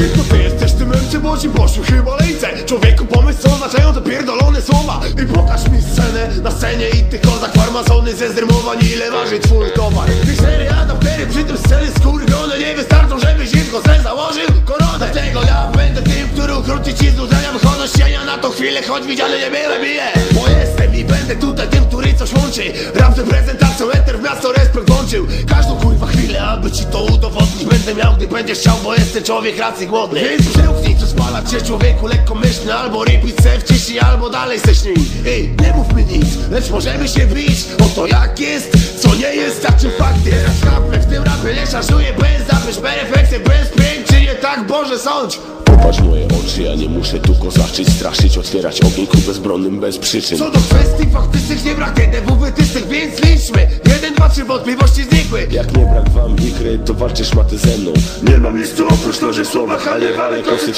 To ty jesteś tym MC, bo ci poszły chyba lejce Człowieku pomysł, co oznaczają te pierdolone słowa. I pokaż mi scenę na scenie i ty kozak farmazony ze zdrymowań Ile waży twój towar. Ty sery adaptery przy tym sceny skurwione Nie wystarczą, żebyś im se założył koronę. Dlatego ja będę tym, który ukróci ci znudzenia cienia na tą chwilę, choć widziany nie byłem i je Bo jestem i będę tutaj tym, który coś łączy. Rap z reprezentacją, eter w miasto respekt włączył. Każdą aby ci to udowodnić. Będę miał, gdy będziesz chciał, bo jestem człowiek racji głodny. Więc przełknij, co spalać się człowieku lekko myślny Albo repeat se wciśnij, albo dalej se śnij. Ej, nie mów mi nic, lecz możemy się bić O to jak jest, co nie jest, tak czy fakt jest. Teraz kapę w tym rapie nie szarżuję bez zapysz Perfekcję bez pięć, czy nie tak, Boże sądź. Popatrz moje oczy, ja nie muszę tu kozaczyć, straszyć, otwierać ogień ku bezbronnym bez przyczyn. Co do kwestii faktycznych nie brak TDW wytycznych, więc liczmy. Jeden, dwa, trzy wątpliwości znikły. Jak nie wam ikry, to walczysz maty ze mną. Nie mam nic tu oprócz noży w słowach, a nie walę kosy w